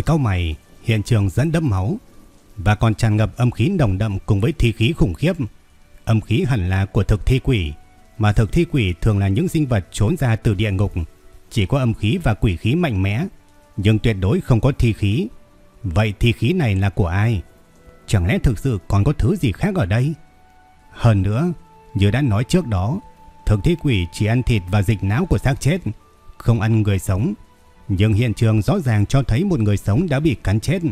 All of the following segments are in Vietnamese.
Rồi cau mày, hiện trường dẫn đẫm máu và còn tràn ngập âm khí nồng đậm cùng với thi khí khủng khiếp. Âm khí hẳn là của thực thi quỷ, mà thực thi quỷ thường là những sinh vật trốn ra từ địa ngục, chỉ có âm khí và quỷ khí mạnh mẽ, nhưng tuyệt đối không có thi khí. Vậy thi khí này là của ai? Chẳng lẽ thực sự còn có thứ gì khác ở đây? Hơn nữa, như đã nói trước đó, thực thi quỷ chỉ ăn thịt và dịch não của xác chết, không ăn người sống. Nhưng hiện trường rõ ràng cho thấy một người sống đã bị cắn chết,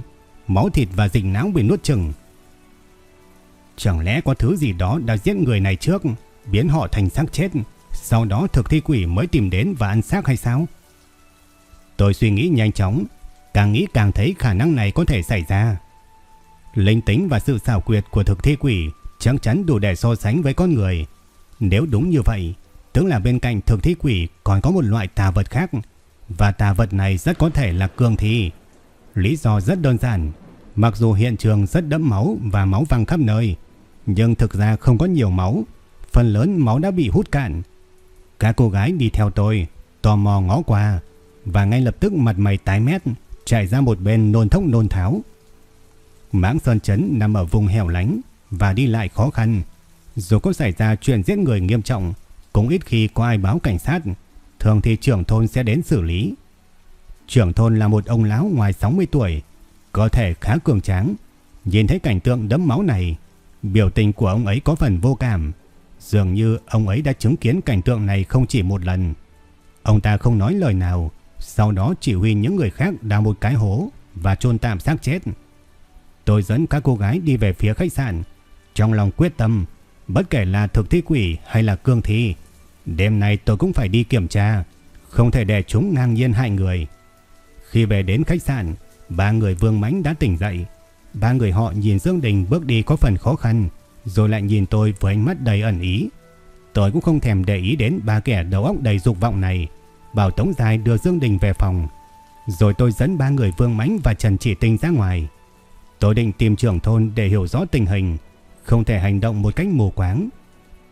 máu thịt và dịch não bị nuốt chừng. Chẳng lẽ có thứ gì đó đã giết người này trước, biến họ thành xác chết, sau đó thực thi quỷ mới tìm đến và ăn xác hay sao? Tôi suy nghĩ nhanh chóng, càng nghĩ càng thấy khả năng này có thể xảy ra. Linh tính và sự xảo quyệt của thực thi quỷ chắc chắn đủ để so sánh với con người. Nếu đúng như vậy, tức là bên cạnh thực thi quỷ còn có một loại tà vật khác, và tà vật này rất có thể là cương thi. Lý do rất đơn giản, mặc dù hiện trường rất đẫm máu và máu văng khắp nơi, nhưng thực ra không có nhiều máu, phần lớn máu đã bị hút cạn. Các cô gái đi theo tôi, tò mò ngó qua, và ngay lập tức mặt mày tái mét, chạy ra một bên nôn thốc nôn tháo. Mãng Sơn Trấn nằm ở vùng hẻo lánh và đi lại khó khăn. Dù có xảy ra chuyện giết người nghiêm trọng, cũng ít khi có ai báo cảnh sát, thường thì trưởng thôn sẽ đến xử lý. Trưởng thôn là một ông lão ngoài 60 tuổi, có thể khá cường tráng. Nhìn thấy cảnh tượng đẫm máu này, biểu tình của ông ấy có phần vô cảm. Dường như ông ấy đã chứng kiến cảnh tượng này không chỉ một lần. Ông ta không nói lời nào, sau đó chỉ huy những người khác đào một cái hố và chôn tạm xác chết. Tôi dẫn các cô gái đi về phía khách sạn, trong lòng quyết tâm, bất kể là thực thi quỷ hay là cương thi, đêm nay tôi cũng phải đi kiểm tra, không thể để chúng ngang nhiên hại người. Khi về đến khách sạn, ba người vương mãnh đã tỉnh dậy. Ba người họ nhìn Dương Đình bước đi có phần khó khăn, rồi lại nhìn tôi với ánh mắt đầy ẩn ý. Tôi cũng không thèm để ý đến ba kẻ đầu óc đầy dục vọng này, bảo Tống Dài đưa Dương Đình về phòng. Rồi tôi dẫn ba người Vương Mãnh và Trần Chỉ Tinh ra ngoài. Tôi định tìm trưởng thôn để hiểu rõ tình hình, không thể hành động một cách mù quáng.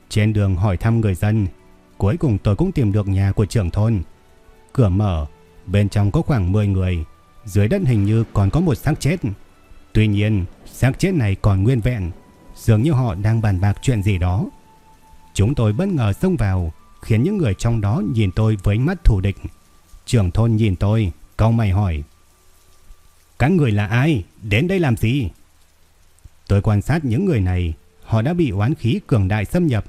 Trên đường hỏi thăm người dân, cuối cùng tôi cũng tìm được nhà của trưởng thôn. Cửa mở, bên trong có khoảng 10 người, dưới đất hình như còn có một xác chết. Tuy nhiên, xác chết này còn nguyên vẹn, dường như họ đang bàn bạc chuyện gì đó. Chúng tôi bất ngờ xông vào, khiến những người trong đó nhìn tôi với ánh mắt thù địch. Trưởng thôn nhìn tôi, cau mày hỏi. Các người là ai? Đến đây làm gì? Tôi quan sát những người này, họ đã bị oán khí cường đại xâm nhập,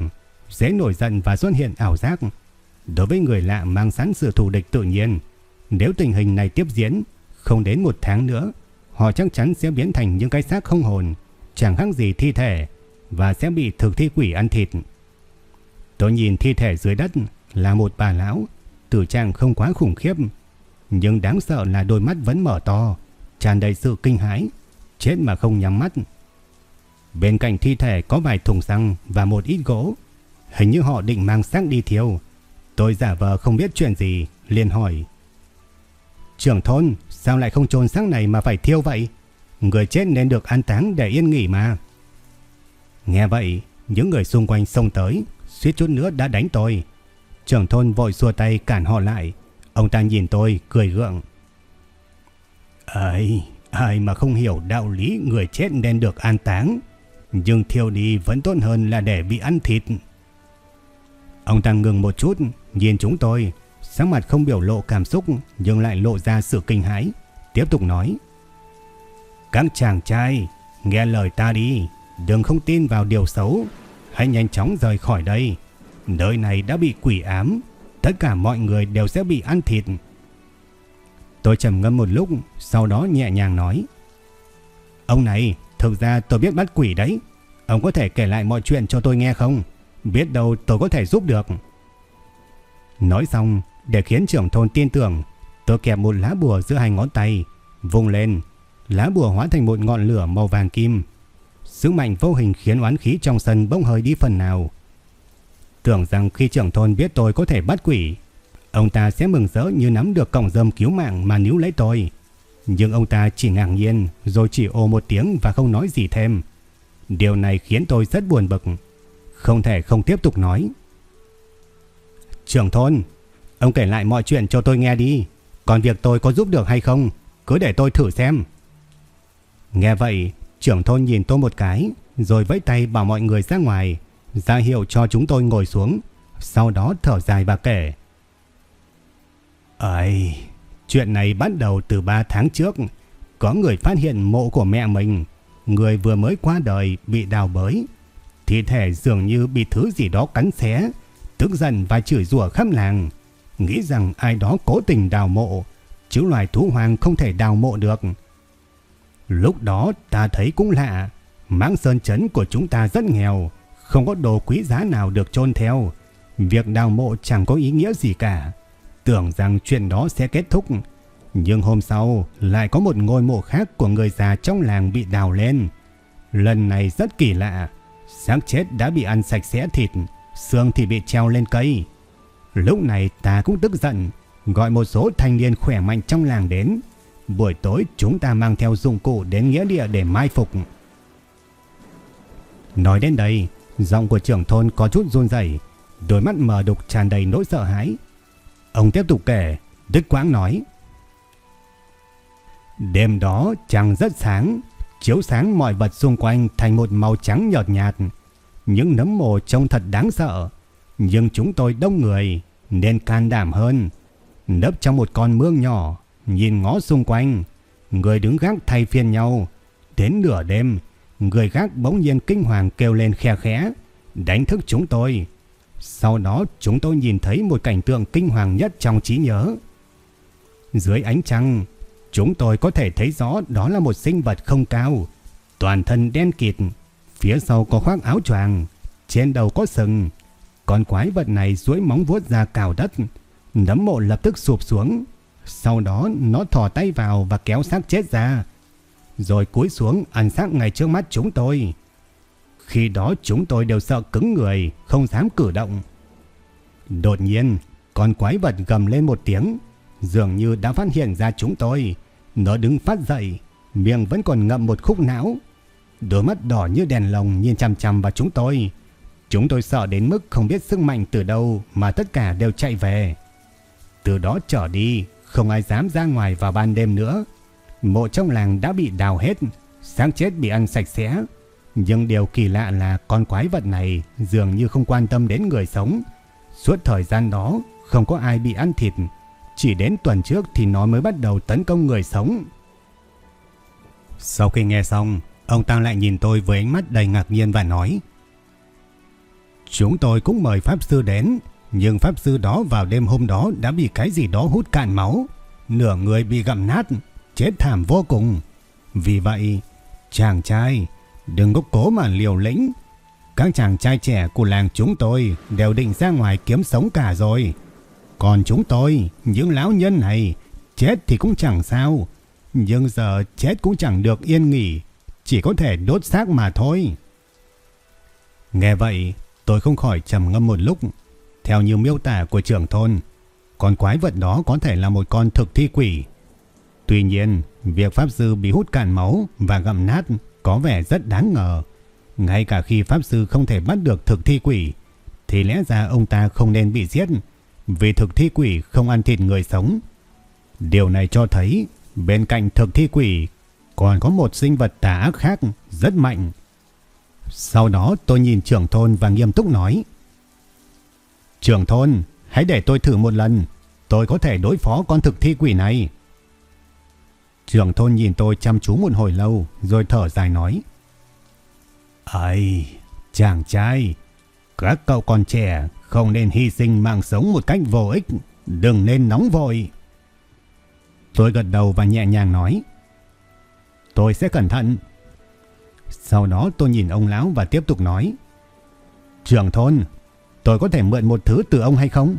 dễ nổi giận và xuất hiện ảo giác. Đối với người lạ mang sẵn sự thù địch tự nhiên, nếu tình hình này tiếp diễn, không đến một tháng nữa, họ chắc chắn sẽ biến thành những cái xác không hồn, chẳng khác gì thi thể, và sẽ bị thực thi quỷ ăn thịt. Tôi nhìn thi thể dưới đất là một bà lão, tử trạng không quá khủng khiếp, nhưng đáng sợ là đôi mắt vẫn mở to, tràn đầy sự kinh hãi, chết mà không nhắm mắt. Bên cạnh thi thể có vài thùng xăng và một ít gỗ, hình như họ định mang xác đi thiêu. Tôi giả vờ không biết chuyện gì, liền hỏi. Trưởng thôn, sao lại không chôn xác này mà phải thiêu vậy? Người chết nên được an táng để yên nghỉ mà. Nghe vậy, những người xung quanh xông tới, suýt chút nữa đã đánh tôi. Trưởng thôn vội xua tay cản họ lại. Ông ta nhìn tôi, cười gượng. Ai, ai mà không hiểu đạo lý người chết nên được an táng. Nhưng thiêu đi vẫn tốt hơn là để bị ăn thịt. Ông ta ngừng một chút, nhìn chúng tôi, sáng mặt không biểu lộ cảm xúc nhưng lại lộ ra sự kinh hãi, tiếp tục nói. Các chàng trai, nghe lời ta đi, đừng không tin vào điều xấu, hãy nhanh chóng rời khỏi đây. Nơi này đã bị quỷ ám, tất cả mọi người đều sẽ bị ăn thịt. Tôi trầm ngâm một lúc, sau đó nhẹ nhàng nói. Ông này, thực ra tôi biết bắt quỷ đấy. Ông có thể kể lại mọi chuyện cho tôi nghe không? Biết đâu tôi có thể giúp được. Nói xong, để khiến trưởng thôn tin tưởng, tôi kẹp một lá bùa giữa hai ngón tay, vùng lên. Lá bùa hóa thành một ngọn lửa màu vàng kim. Sức mạnh vô hình khiến oán khí trong sân bỗng hơi đi phần nào. Tưởng rằng khi trưởng thôn biết tôi có thể bắt quỷ, ông ta sẽ mừng rỡ như nắm được cọng rơm cứu mạng mà níu lấy tôi. Nhưng ông ta chỉ ngạc nhiên rồi chỉ ồ một tiếng và không nói gì thêm. Điều này khiến tôi rất buồn bực. Không thể không tiếp tục nói. Trưởng thôn, ông kể lại mọi chuyện cho tôi nghe đi. Còn việc tôi có giúp được hay không, cứ để tôi thử xem. Nghe vậy, trưởng thôn nhìn tôi một cái, rồi vẫy tay bảo mọi người ra ngoài, ra hiệu cho chúng tôi ngồi xuống. Sau đó thở dài và kể. Ây, chuyện này bắt đầu từ 3 tháng trước. Có người phát hiện mộ của mẹ mình. Người vừa mới qua đời bị đào bới. Thi thể dường như bị thứ gì đó cắn xé. Tức giận và chửi rủa khắp làng. Nghĩ rằng ai đó cố tình đào mộ. Chứ loài thú hoàng không thể đào mộ được. Lúc đó ta thấy cũng lạ. Mãng sơn chấn của chúng ta rất nghèo. Không có đồ quý giá nào được chôn theo. Việc đào mộ chẳng có ý nghĩa gì cả tưởng rằng chuyện đó sẽ kết thúc. Nhưng hôm sau lại có một ngôi mộ khác của người già trong làng bị đào lên. Lần này rất kỳ lạ. Xác chết đã bị ăn sạch sẽ thịt, xương thì bị treo lên cây. Lúc này ta cũng tức giận, gọi một số thanh niên khỏe mạnh trong làng đến. Buổi tối chúng ta mang theo dụng cụ đến nghĩa địa để mai phục. Nói đến đây, giọng của trưởng thôn có chút run rẩy, đôi mắt mờ đục tràn đầy nỗi sợ hãi. Ông tiếp tục kể, đứt quãng nói. Đêm đó trăng rất sáng, chiếu sáng mọi vật xung quanh thành một màu trắng nhợt nhạt. Những nấm mồ trông thật đáng sợ, nhưng chúng tôi đông người nên can đảm hơn. Nấp trong một con mương nhỏ, nhìn ngó xung quanh, người đứng gác thay phiên nhau. Đến nửa đêm, người gác bỗng nhiên kinh hoàng kêu lên khe khẽ, đánh thức chúng tôi. Sau đó chúng tôi nhìn thấy một cảnh tượng kinh hoàng nhất trong trí nhớ. Dưới ánh trăng, chúng tôi có thể thấy rõ đó là một sinh vật không cao, toàn thân đen kịt, phía sau có khoác áo choàng, trên đầu có sừng. Con quái vật này duỗi móng vuốt ra cào đất, nấm mộ lập tức sụp xuống. Sau đó nó thò tay vào và kéo xác chết ra, rồi cúi xuống ăn xác ngay trước mắt chúng tôi. Khi đó chúng tôi đều sợ cứng người, không dám cử động. Đột nhiên, con quái vật gầm lên một tiếng, dường như đã phát hiện ra chúng tôi. Nó đứng phát dậy, miệng vẫn còn ngậm một khúc não. Đôi mắt đỏ như đèn lồng nhìn chằm chằm vào chúng tôi. Chúng tôi sợ đến mức không biết sức mạnh từ đâu mà tất cả đều chạy về. Từ đó trở đi, không ai dám ra ngoài vào ban đêm nữa. Mộ trong làng đã bị đào hết, sáng chết bị ăn sạch sẽ. Nhưng điều kỳ lạ là con quái vật này dường như không quan tâm đến người sống. Suốt thời gian đó không có ai bị ăn thịt. Chỉ đến tuần trước thì nó mới bắt đầu tấn công người sống. Sau khi nghe xong, ông ta lại nhìn tôi với ánh mắt đầy ngạc nhiên và nói Chúng tôi cũng mời Pháp Sư đến, nhưng Pháp Sư đó vào đêm hôm đó đã bị cái gì đó hút cạn máu. Nửa người bị gặm nát, chết thảm vô cùng. Vì vậy, chàng trai Đừng có cố mà liều lĩnh. Các chàng trai trẻ của làng chúng tôi đều định ra ngoài kiếm sống cả rồi. Còn chúng tôi, những lão nhân này, chết thì cũng chẳng sao. Nhưng giờ chết cũng chẳng được yên nghỉ, chỉ có thể đốt xác mà thôi. Nghe vậy, tôi không khỏi trầm ngâm một lúc. Theo như miêu tả của trưởng thôn, con quái vật đó có thể là một con thực thi quỷ. Tuy nhiên, việc Pháp Sư bị hút cạn máu và gặm nát có vẻ rất đáng ngờ. Ngay cả khi Pháp Sư không thể bắt được thực thi quỷ, thì lẽ ra ông ta không nên bị giết, vì thực thi quỷ không ăn thịt người sống. Điều này cho thấy bên cạnh thực thi quỷ còn có một sinh vật tà ác khác rất mạnh. Sau đó tôi nhìn trưởng thôn và nghiêm túc nói. Trưởng thôn, hãy để tôi thử một lần. Tôi có thể đối phó con thực thi quỷ này. Trưởng thôn nhìn tôi chăm chú một hồi lâu rồi thở dài nói. Ây, chàng trai, các cậu còn trẻ không nên hy sinh mạng sống một cách vô ích, đừng nên nóng vội. Tôi gật đầu và nhẹ nhàng nói. Tôi sẽ cẩn thận. Sau đó tôi nhìn ông lão và tiếp tục nói. Trưởng thôn, tôi có thể mượn một thứ từ ông hay không?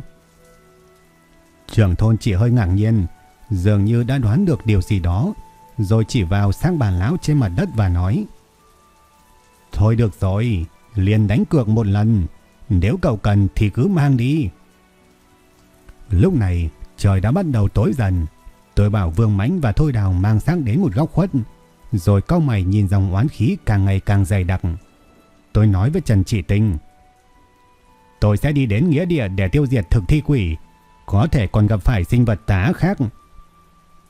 Trưởng thôn chỉ hơi ngạc nhiên, dường như đã đoán được điều gì đó, rồi chỉ vào sang bàn lão trên mặt đất và nói. Thôi được rồi, liền đánh cược một lần, nếu cậu cần thì cứ mang đi. Lúc này trời đã bắt đầu tối dần, tôi bảo Vương mánh và Thôi Đào mang sang đến một góc khuất, rồi cao mày nhìn dòng oán khí càng ngày càng dày đặc. Tôi nói với Trần Chỉ Tinh. Tôi sẽ đi đến nghĩa địa để tiêu diệt thực thi quỷ. Có thể còn gặp phải sinh vật tà khác.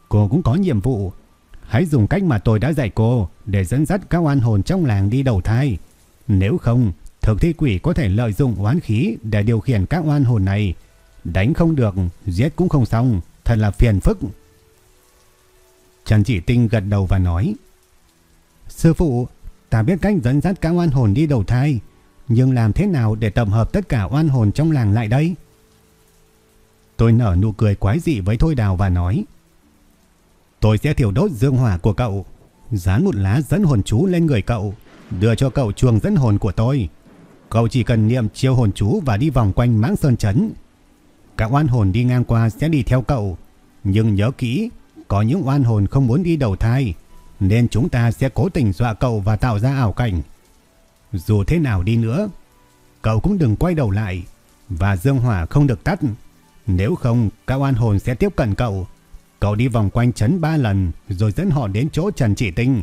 Cô cũng có nhiệm vụ. Hãy dùng cách mà tôi đã dạy cô để dẫn dắt các oan hồn trong làng đi đầu thai. Nếu không, thực thi quỷ có thể lợi dụng oán khí để điều khiển các oan hồn này. Đánh không được, giết cũng không xong. Thật là phiền phức. Trần Chỉ Tinh gật đầu và nói. Sư phụ, ta biết cách dẫn dắt các oan hồn đi đầu thai, nhưng làm thế nào để tập hợp tất cả oan hồn trong làng lại đây? Tôi nở nụ cười quái dị với Thôi Đào và nói. Tôi sẽ thiểu đốt dương hỏa của cậu, dán một lá dẫn hồn chú lên người cậu, đưa cho cậu chuồng dẫn hồn của tôi. Cậu chỉ cần niệm chiêu hồn chú và đi vòng quanh mãng sơn chấn. Các oan hồn đi ngang qua sẽ đi theo cậu, nhưng nhớ kỹ, có những oan hồn không muốn đi đầu thai, nên chúng ta sẽ cố tình dọa cậu và tạo ra ảo cảnh. Dù thế nào đi nữa, cậu cũng đừng quay đầu lại và dương hỏa không được tắt. Nếu không, các oan hồn sẽ tiếp cận cậu. Cậu đi vòng quanh chấn ba lần rồi dẫn họ đến chỗ Trần Chỉ Tinh.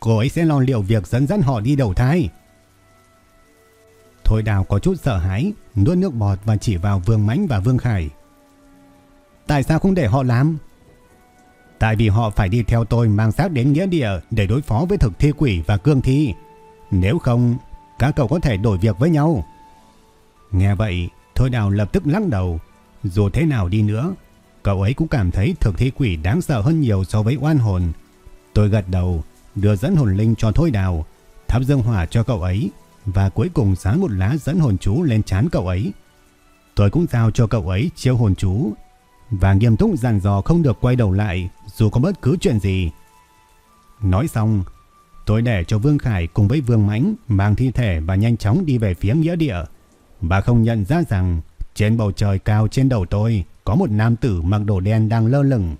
Cô ấy sẽ lo liệu việc dẫn dẫn họ đi đầu thai. Thôi đào có chút sợ hãi, nuốt nước bọt và chỉ vào Vương Mãnh và Vương Khải. Tại sao không để họ làm? Tại vì họ phải đi theo tôi mang xác đến nghĩa địa để đối phó với thực thi quỷ và cương thi. Nếu không, các cậu có thể đổi việc với nhau. Nghe vậy, Thôi Đào lập tức lắc đầu. Dù thế nào đi nữa, cậu ấy cũng cảm thấy thực thi quỷ đáng sợ hơn nhiều so với oan hồn. Tôi gật đầu, đưa dẫn hồn linh cho Thôi Đào, thắp dương hỏa cho cậu ấy và cuối cùng dán một lá dẫn hồn chú lên trán cậu ấy. Tôi cũng giao cho cậu ấy chiêu hồn chú và nghiêm túc dặn dò không được quay đầu lại dù có bất cứ chuyện gì. Nói xong, tôi để cho Vương Khải cùng với Vương Mãnh mang thi thể và nhanh chóng đi về phía nghĩa địa. Bà không nhận ra rằng trên bầu trời cao trên đầu tôi có một nam tử mặc đồ đen đang lơ lửng.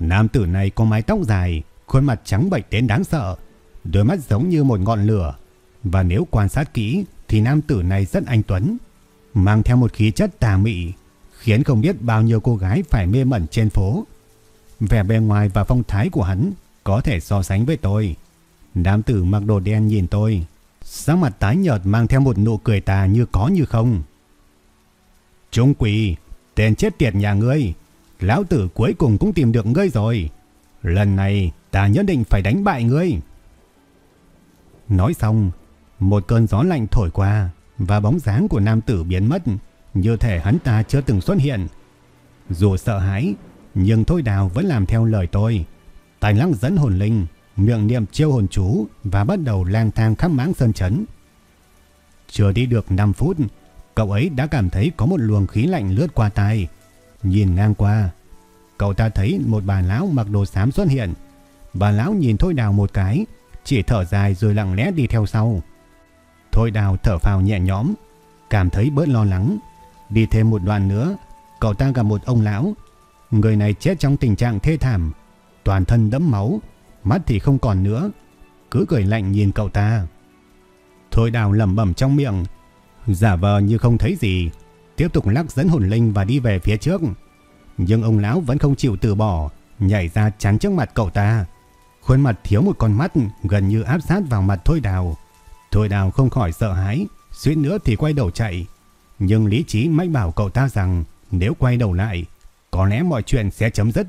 Nam tử này có mái tóc dài, khuôn mặt trắng bệch đến đáng sợ, đôi mắt giống như một ngọn lửa. Và nếu quan sát kỹ thì nam tử này rất anh tuấn, mang theo một khí chất tà mị, khiến không biết bao nhiêu cô gái phải mê mẩn trên phố. Vẻ bề ngoài và phong thái của hắn có thể so sánh với tôi. Nam tử mặc đồ đen nhìn tôi, sắc mặt tái nhợt mang theo một nụ cười tà như có như không. Trung quỷ, tên chết tiệt nhà ngươi, lão tử cuối cùng cũng tìm được ngươi rồi. Lần này ta nhất định phải đánh bại ngươi. Nói xong, một cơn gió lạnh thổi qua và bóng dáng của nam tử biến mất, như thể hắn ta chưa từng xuất hiện. Dù sợ hãi, nhưng Thôi Đào vẫn làm theo lời tôi. Tài lăng dẫn hồn linh, miệng niệm chiêu hồn chú và bắt đầu lang thang khắp mãng sơn chấn. Chưa đi được 5 phút, cậu ấy đã cảm thấy có một luồng khí lạnh lướt qua tai. Nhìn ngang qua, cậu ta thấy một bà lão mặc đồ xám xuất hiện. Bà lão nhìn Thôi Đào một cái, chỉ thở dài rồi lặng lẽ đi theo sau. Thôi Đào thở phào nhẹ nhõm, cảm thấy bớt lo lắng. Đi thêm một đoạn nữa, cậu ta gặp một ông lão Người này chết trong tình trạng thê thảm, toàn thân đẫm máu, mắt thì không còn nữa, cứ cười lạnh nhìn cậu ta. Thôi đào lẩm bẩm trong miệng, giả vờ như không thấy gì, tiếp tục lắc dẫn hồn linh và đi về phía trước. Nhưng ông lão vẫn không chịu từ bỏ, nhảy ra chắn trước mặt cậu ta. Khuôn mặt thiếu một con mắt gần như áp sát vào mặt Thôi Đào. Thôi Đào không khỏi sợ hãi, suýt nữa thì quay đầu chạy. Nhưng lý trí mách bảo cậu ta rằng nếu quay đầu lại có lẽ mọi chuyện sẽ chấm dứt.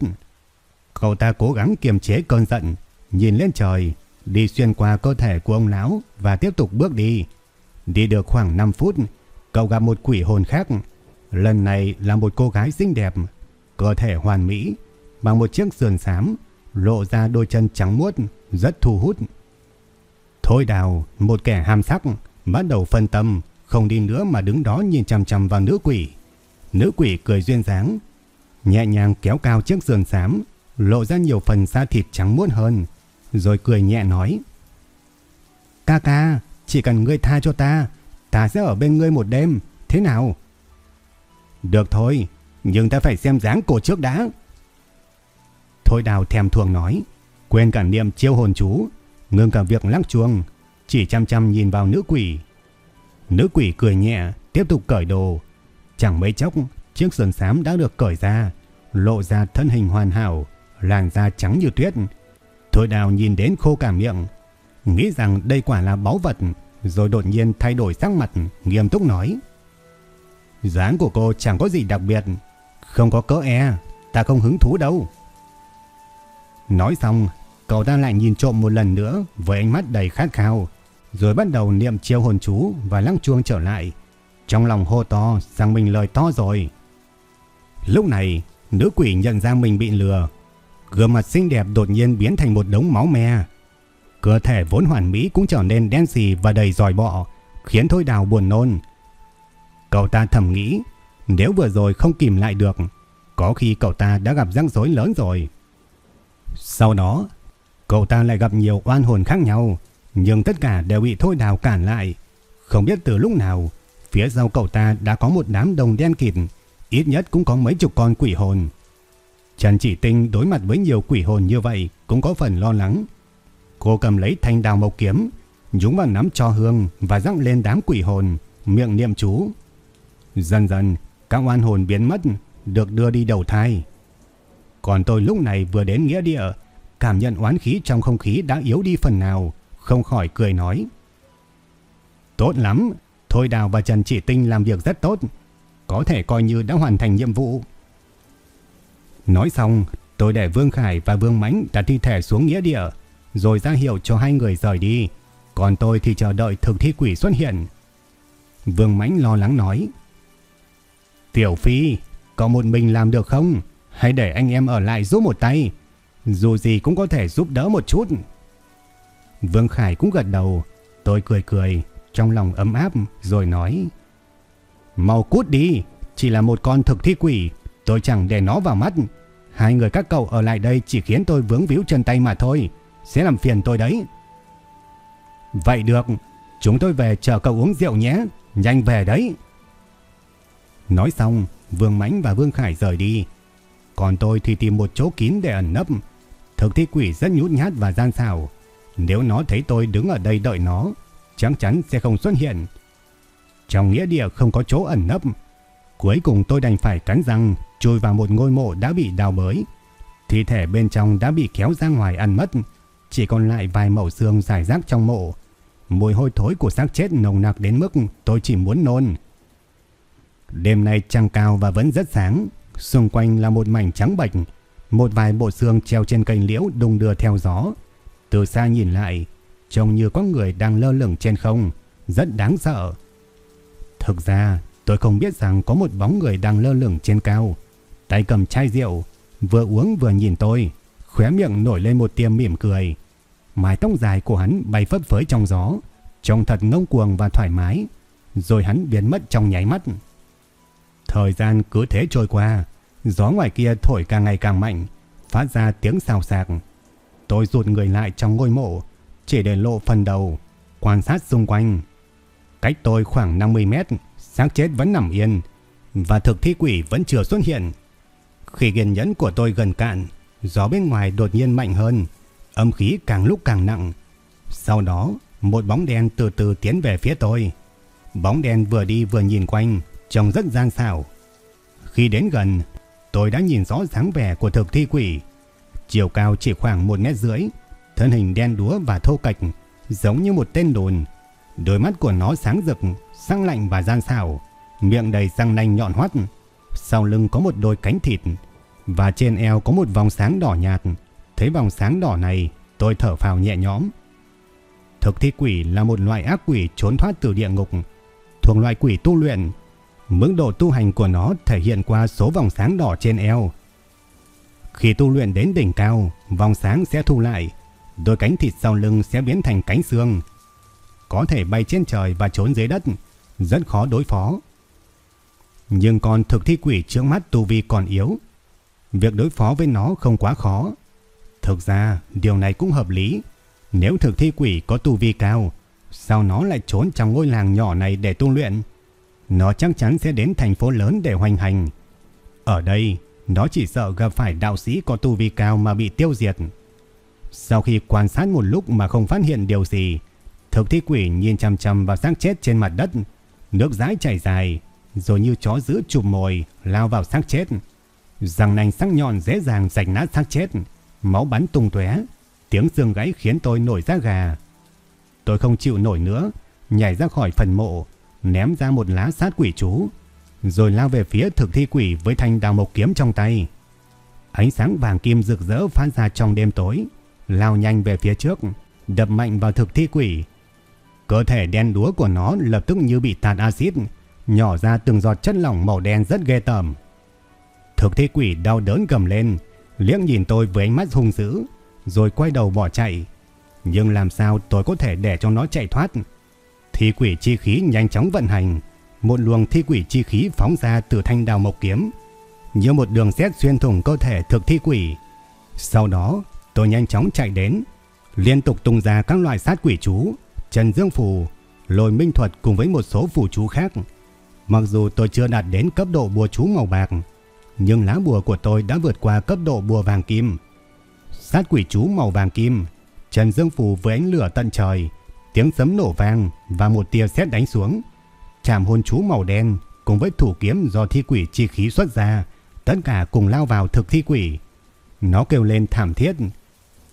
Cậu ta cố gắng kiềm chế cơn giận, nhìn lên trời, đi xuyên qua cơ thể của ông lão và tiếp tục bước đi. Đi được khoảng 5 phút, cậu gặp một quỷ hồn khác. Lần này là một cô gái xinh đẹp, cơ thể hoàn mỹ, bằng một chiếc sườn xám, lộ ra đôi chân trắng muốt, rất thu hút. Thôi đào, một kẻ ham sắc, bắt đầu phân tâm, không đi nữa mà đứng đó nhìn chằm chằm vào nữ quỷ. Nữ quỷ cười duyên dáng, nhẹ nhàng kéo cao chiếc giường xám, lộ ra nhiều phần da thịt trắng muốt hơn, rồi cười nhẹ nói. Ca ca, chỉ cần ngươi tha cho ta, ta sẽ ở bên ngươi một đêm, thế nào? Được thôi, nhưng ta phải xem dáng cổ trước đã. Thôi đào thèm thuồng nói, quên cả niệm chiêu hồn chú, ngưng cả việc lắc chuông, chỉ chăm chăm nhìn vào nữ quỷ. Nữ quỷ cười nhẹ, tiếp tục cởi đồ. Chẳng mấy chốc, chiếc sườn xám đã được cởi ra, lộ ra thân hình hoàn hảo, làn da trắng như tuyết. Thôi đào nhìn đến khô cả miệng, nghĩ rằng đây quả là báu vật, rồi đột nhiên thay đổi sắc mặt, nghiêm túc nói. dáng của cô chẳng có gì đặc biệt, không có cỡ e, ta không hứng thú đâu. Nói xong, cậu ta lại nhìn trộm một lần nữa với ánh mắt đầy khát khao, rồi bắt đầu niệm chiêu hồn chú và lăng chuông trở lại. Trong lòng hô to rằng mình lời to rồi. Lúc này, nữ quỷ nhận ra mình bị lừa. Gương mặt xinh đẹp đột nhiên biến thành một đống máu me. Cơ thể vốn hoàn mỹ cũng trở nên đen xì và đầy dòi bọ, khiến Thôi Đào buồn nôn. Cậu ta thầm nghĩ, nếu vừa rồi không kìm lại được, có khi cậu ta đã gặp rắc rối lớn rồi. Sau đó, cậu ta lại gặp nhiều oan hồn khác nhau, nhưng tất cả đều bị Thôi Đào cản lại. Không biết từ lúc nào, phía sau cậu ta đã có một đám đồng đen kịt, ít nhất cũng có mấy chục con quỷ hồn. Trần Chỉ Tinh đối mặt với nhiều quỷ hồn như vậy cũng có phần lo lắng. Cô cầm lấy thanh đào mộc kiếm, nhúng vào nắm cho hương và răng lên đám quỷ hồn, miệng niệm chú. Dần dần, các oan hồn biến mất, được đưa đi đầu thai. Còn tôi lúc này vừa đến nghĩa địa, cảm nhận oán khí trong không khí đã yếu đi phần nào, không khỏi cười nói. Tốt lắm, Thôi Đào và Trần Chỉ Tinh làm việc rất tốt, có thể coi như đã hoàn thành nhiệm vụ. Nói xong, tôi để Vương Khải và Vương Mãnh đặt thi thể xuống nghĩa địa, rồi ra hiệu cho hai người rời đi, còn tôi thì chờ đợi thực thi quỷ xuất hiện. Vương Mãnh lo lắng nói, Tiểu Phi, có một mình làm được không? Hãy để anh em ở lại giúp một tay, dù gì cũng có thể giúp đỡ một chút. Vương Khải cũng gật đầu, tôi cười cười, trong lòng ấm áp rồi nói, Mau cút đi, chỉ là một con thực thi quỷ, tôi chẳng để nó vào mắt. Hai người các cậu ở lại đây chỉ khiến tôi vướng víu chân tay mà thôi, sẽ làm phiền tôi đấy. Vậy được, chúng tôi về chờ cậu uống rượu nhé, nhanh về đấy. Nói xong, Vương Mãnh và Vương Khải rời đi. Còn tôi thì tìm một chỗ kín để ẩn nấp. Thực thi quỷ rất nhút nhát và gian xảo. Nếu nó thấy tôi đứng ở đây đợi nó, chắc chắn sẽ không xuất hiện. Trong nghĩa địa không có chỗ ẩn nấp. Cuối cùng tôi đành phải cắn răng chui vào một ngôi mộ đã bị đào bới. Thi thể bên trong đã bị kéo ra ngoài ăn mất. Chỉ còn lại vài mẩu xương dài rác trong mộ. Mùi hôi thối của xác chết nồng nặc đến mức tôi chỉ muốn nôn. Đêm nay trăng cao và vẫn rất sáng. Xung quanh là một mảnh trắng bệch. Một vài bộ xương treo trên cành liễu đung đưa theo gió. Từ xa nhìn lại, trông như có người đang lơ lửng trên không. Rất đáng sợ. Thực ra tôi không biết rằng có một bóng người đang lơ lửng trên cao. Tay cầm chai rượu, vừa uống vừa nhìn tôi. Khóe miệng nổi lên một tiêm mỉm cười. Mái tóc dài của hắn bay phấp phới trong gió. Trông thật ngông cuồng và thoải mái. Rồi hắn biến mất trong nháy mắt. Thời gian cứ thế trôi qua. Gió ngoài kia thổi càng ngày càng mạnh. Phát ra tiếng xào xạc. Tôi rụt người lại trong ngôi mộ. Chỉ để lộ phần đầu. Quan sát xung quanh. Cách tôi khoảng 50 mét, xác chết vẫn nằm yên và thực thi quỷ vẫn chưa xuất hiện. Khi kiên nhẫn của tôi gần cạn, gió bên ngoài đột nhiên mạnh hơn, âm khí càng lúc càng nặng. Sau đó, một bóng đen từ từ tiến về phía tôi. Bóng đen vừa đi vừa nhìn quanh, trông rất gian xảo. Khi đến gần, tôi đã nhìn rõ dáng vẻ của thực thi quỷ. Chiều cao chỉ khoảng một mét rưỡi, thân hình đen đúa và thô kệch, giống như một tên đồn. Đôi mắt của nó sáng rực, sắc lạnh và gian xảo, miệng đầy răng nanh nhọn hoắt. Sau lưng có một đôi cánh thịt và trên eo có một vòng sáng đỏ nhạt. Thấy vòng sáng đỏ này, tôi thở phào nhẹ nhõm. Thực thi quỷ là một loại ác quỷ trốn thoát từ địa ngục, thuộc loại quỷ tu luyện. Mức độ tu hành của nó thể hiện qua số vòng sáng đỏ trên eo. Khi tu luyện đến đỉnh cao, vòng sáng sẽ thu lại, đôi cánh thịt sau lưng sẽ biến thành cánh xương, có thể bay trên trời và trốn dưới đất, rất khó đối phó. Nhưng còn thực thi quỷ trước mắt tu vi còn yếu, Việc đối phó với nó không quá khó. Thực ra, điều này cũng hợp lý. Nếu thực thi quỷ có tu vi cao, sao nó lại trốn trong ngôi làng nhỏ này để tu luyện? Nó chắc chắn sẽ đến thành phố lớn để hoành hành. Ở đây, nó chỉ sợ gặp phải đạo sĩ có tu vi cao mà bị tiêu diệt. Sau khi quan sát một lúc mà không phát hiện điều gì, thực thi quỷ nhìn chăm chăm vào xác chết trên mặt đất, nước dãi chảy dài, rồi như chó giữ chụp mồi lao vào xác chết. Răng nanh sắc nhọn dễ dàng rạch nát xác chết, máu bắn tung tóe, tiếng xương gãy khiến tôi nổi da gà. Tôi không chịu nổi nữa, nhảy ra khỏi phần mộ, ném ra một lá sát quỷ chú, rồi lao về phía thực thi quỷ với thanh đào mộc kiếm trong tay. Ánh sáng vàng kim rực rỡ phát ra trong đêm tối, lao nhanh về phía trước, đập mạnh vào thực thi quỷ. Cơ thể đen đúa của nó lập tức như bị tạt axit, nhỏ ra từng giọt chất lỏng màu đen rất ghê tởm. Thực thi quỷ đau đớn gầm lên, liếc nhìn tôi với ánh mắt hung dữ, rồi quay đầu bỏ chạy. Nhưng làm sao tôi có thể để cho nó chạy thoát? Thi quỷ chi khí nhanh chóng vận hành, một luồng thi quỷ chi khí phóng ra từ thanh đào mộc kiếm, như một đường xét xuyên thủng cơ thể thực thi quỷ. Sau đó, tôi nhanh chóng chạy đến, liên tục tung ra các loại sát quỷ chú, trần dương phù, lôi minh thuật cùng với một số phù chú khác. Mặc dù tôi chưa đạt đến cấp độ bùa chú màu bạc, nhưng lá bùa của tôi đã vượt qua cấp độ bùa vàng kim. Sát quỷ chú màu vàng kim, trần dương phù với ánh lửa tận trời, tiếng sấm nổ vang và một tia sét đánh xuống. Chạm hồn chú màu đen cùng với thủ kiếm do thi quỷ chi khí xuất ra, tất cả cùng lao vào thực thi quỷ. Nó kêu lên thảm thiết,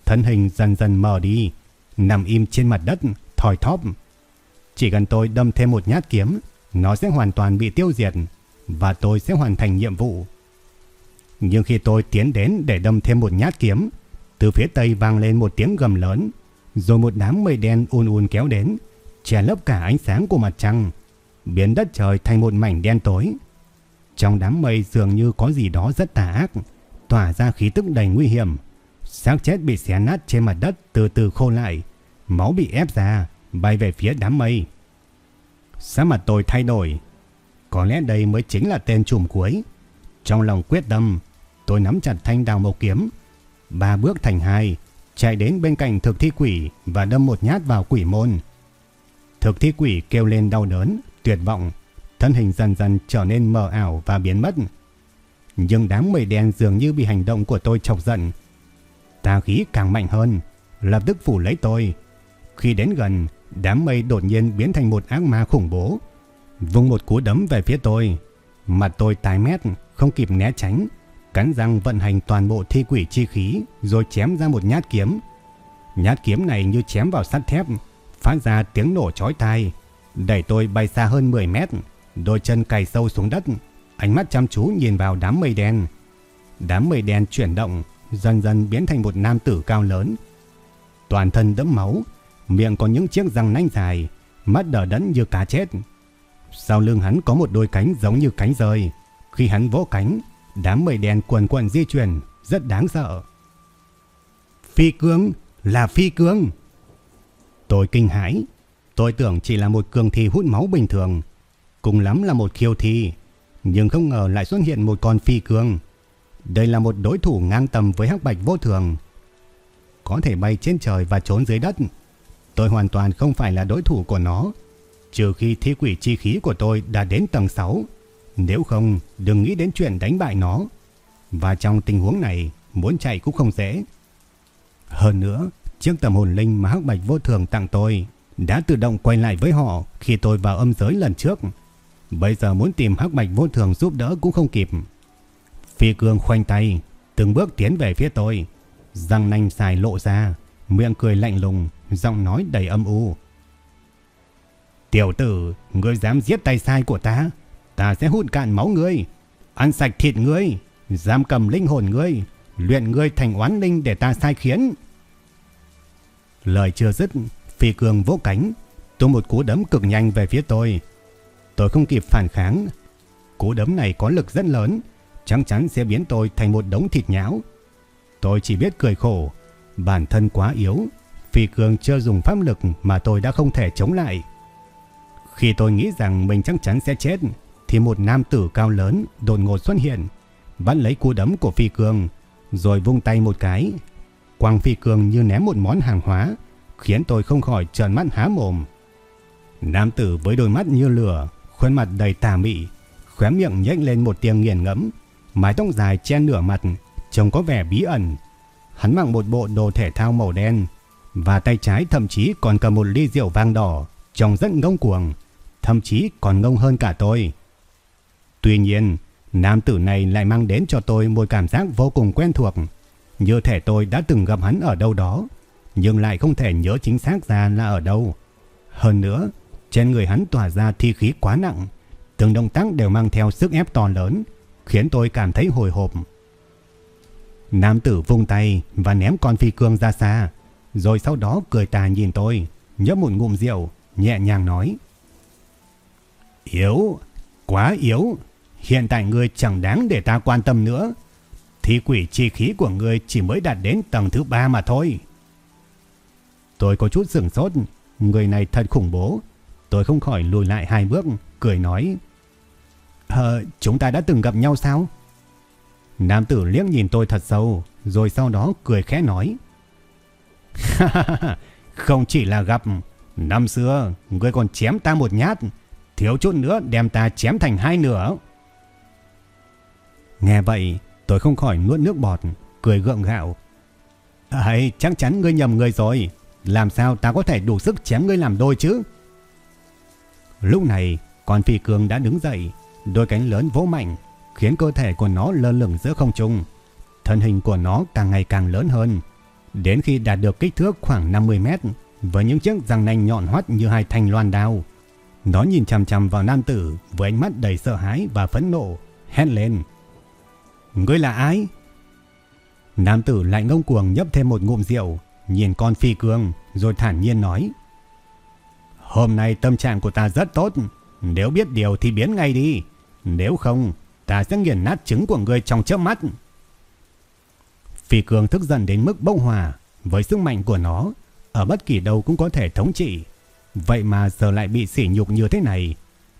thân hình dần dần mờ đi, nằm im trên mặt đất, thòi thóp. Chỉ cần tôi đâm thêm một nhát kiếm, nó sẽ hoàn toàn bị tiêu diệt và tôi sẽ hoàn thành nhiệm vụ. Nhưng khi tôi tiến đến để đâm thêm một nhát kiếm, từ phía tây vang lên một tiếng gầm lớn, rồi một đám mây đen ùn ùn kéo đến, che lấp cả ánh sáng của mặt trăng, biến đất trời thành một mảnh đen tối. Trong đám mây dường như có gì đó rất tà ác, tỏa ra khí tức đầy nguy hiểm. Xác chết bị xé nát trên mặt đất từ từ khô lại, máu bị ép ra, bay về phía đám mây. Sắc mặt tôi thay đổi, có lẽ đây mới chính là tên trùm cuối. Trong lòng quyết tâm, tôi nắm chặt thanh đào màu kiếm, ba bước thành hai, chạy đến bên cạnh thực thi quỷ và đâm một nhát vào quỷ môn. Thực thi quỷ kêu lên đau đớn, tuyệt vọng, thân hình dần dần trở nên mờ ảo và biến mất. Nhưng đám mây đen dường như bị hành động của tôi chọc giận. Tà khí càng mạnh hơn, lập tức phủ lấy tôi. Khi đến gần, đám mây đột nhiên biến thành một ác ma khủng bố. Vung một cú đấm về phía tôi. Mặt tôi tái mét, không kịp né tránh. Cắn răng vận hành toàn bộ thi quỷ chi khí rồi chém ra một nhát kiếm. Nhát kiếm này như chém vào sắt thép, phát ra tiếng nổ chói tai, đẩy tôi bay xa hơn 10 mét, đôi chân cày sâu xuống đất, ánh mắt chăm chú nhìn vào đám mây đen. Đám mây đen chuyển động, dần dần biến thành một nam tử cao lớn. Toàn thân đẫm máu, miệng có những chiếc răng nanh dài, mắt đỏ đẫn như cá chết. Sau lưng hắn có một đôi cánh giống như cánh rơi. Khi hắn vỗ cánh, đám mây đen quần quần di chuyển, rất đáng sợ. Phi cương, là phi cương. Tôi kinh hãi, tôi tưởng chỉ là một cường thi hút máu bình thường, cùng lắm là một khiêu thi, nhưng không ngờ lại xuất hiện một con phi cương. Đây là một đối thủ ngang tầm với hắc bạch vô thường, có thể bay trên trời và trốn dưới đất. Tôi hoàn toàn không phải là đối thủ của nó, trừ khi thi quỷ chi khí của tôi đã đến tầng 6. Nếu không, đừng nghĩ đến chuyện đánh bại nó. Và trong tình huống này, muốn chạy cũng không dễ. Hơn nữa, chiếc tầm hồn linh mà Hắc Bạch vô thường tặng tôi đã tự động quay lại với họ khi tôi vào âm giới lần trước. Bây giờ muốn tìm Hắc Bạch vô thường giúp đỡ cũng không kịp. Phi cương khoanh tay, từng bước tiến về phía tôi. Răng nanh xài lộ ra, miệng cười lạnh lùng, giọng nói đầy âm u. Tiểu tử, ngươi dám giết tay sai của ta, ta sẽ hút cạn máu ngươi, ăn sạch thịt ngươi, giam cầm linh hồn ngươi, luyện ngươi thành oán linh để ta sai khiến. Lời chưa dứt, phi cường vỗ cánh, tung một cú đấm cực nhanh về phía tôi. Tôi không kịp phản kháng. Cú đấm này có lực rất lớn, chắc chắn sẽ biến tôi thành một đống thịt nhão. Tôi chỉ biết cười khổ, bản thân quá yếu, phi cường chưa dùng pháp lực mà tôi đã không thể chống lại. Khi tôi nghĩ rằng mình chắc chắn sẽ chết, thì một nam tử cao lớn đột ngột xuất hiện, bắt lấy cú đấm của Phi Cường, rồi vung tay một cái. Quang Phi Cường như ném một món hàng hóa, khiến tôi không khỏi trợn mắt há mồm. Nam tử với đôi mắt như lửa, khuôn mặt đầy tà mị, khóe miệng nhếch lên một tiếng nghiền ngẫm, mái tóc dài che nửa mặt, trông có vẻ bí ẩn. Hắn mặc một bộ đồ thể thao màu đen, và tay trái thậm chí còn cầm một ly rượu vang đỏ, trông rất ngông cuồng, thậm chí còn ngông hơn cả tôi. Tuy nhiên, nam tử này lại mang đến cho tôi một cảm giác vô cùng quen thuộc, như thể tôi đã từng gặp hắn ở đâu đó, nhưng lại không thể nhớ chính xác ra là ở đâu. Hơn nữa, trên người hắn tỏa ra thi khí quá nặng, từng động tác đều mang theo sức ép to lớn, khiến tôi cảm thấy hồi hộp. Nam tử vung tay và ném con phi cương ra xa, rồi sau đó cười tà nhìn tôi, nhấp một ngụm rượu, nhẹ nhàng nói. Yếu, quá yếu, hiện tại ngươi chẳng đáng để ta quan tâm nữa. Thi quỷ chi khí của ngươi chỉ mới đạt đến tầng thứ ba mà thôi. Tôi có chút sửng sốt, người này thật khủng bố. Tôi không khỏi lùi lại hai bước, cười nói. Ờ, chúng ta đã từng gặp nhau sao? Nam tử liếc nhìn tôi thật sâu, rồi sau đó cười khẽ nói. Không chỉ là gặp, năm xưa ngươi còn chém ta một nhát, thiếu chút nữa đem ta chém thành hai nửa. Nghe vậy, tôi không khỏi nuốt nước bọt, cười gượng gạo. Ấy, chắc chắn ngươi nhầm người rồi, làm sao ta có thể đủ sức chém ngươi làm đôi chứ? Lúc này, con phi cường đã đứng dậy, đôi cánh lớn vỗ mạnh, khiến cơ thể của nó lơ lửng giữa không trung. Thân hình của nó càng ngày càng lớn hơn, đến khi đạt được kích thước khoảng 50 mét, với những chiếc răng nanh nhọn hoắt như hai thanh loan đao. Nó nhìn chằm chằm vào nam tử với ánh mắt đầy sợ hãi và phẫn nộ, hét lên. Ngươi là ai? Nam tử lại ngông cuồng nhấp thêm một ngụm rượu, nhìn con phi cương, rồi thản nhiên nói. Hôm nay tâm trạng của ta rất tốt, nếu biết điều thì biến ngay đi, nếu không ta sẽ nghiền nát trứng của ngươi trong chớp mắt. Phi cương thức dần đến mức bốc hòa với sức mạnh của nó, ở bất kỳ đâu cũng có thể thống trị. Vậy mà giờ lại bị sỉ nhục như thế này.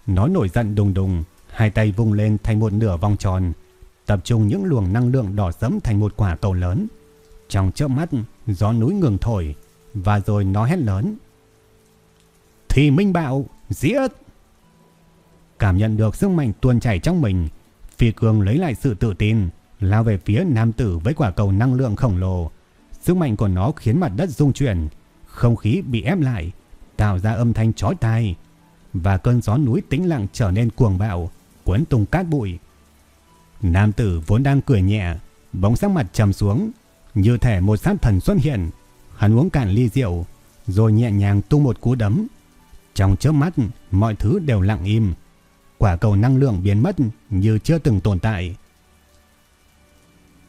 Nó nổi giận đùng đùng, hai tay vung lên thành một nửa vòng tròn, tập trung những luồng năng lượng đỏ sẫm thành một quả cầu lớn. Trong chớp mắt, gió núi ngừng thổi, và rồi nó hét lớn. Thì minh bạo, giết! Cảm nhận được sức mạnh tuôn chảy trong mình, Phi Cường lấy lại sự tự tin, lao về phía nam tử với quả cầu năng lượng khổng lồ. Sức mạnh của nó khiến mặt đất rung chuyển, không khí bị ép lại, tạo ra âm thanh chói tai và cơn gió núi tĩnh lặng trở nên cuồng bạo, cuốn tung cát bụi. Nam tử vốn đang cười nhẹ, bóng sắc mặt trầm xuống, như thể một sát thần xuất hiện. Hắn uống cạn ly rượu, rồi nhẹ nhàng tung một cú đấm. Trong chớp mắt, mọi thứ đều lặng im. Quả cầu năng lượng biến mất như chưa từng tồn tại.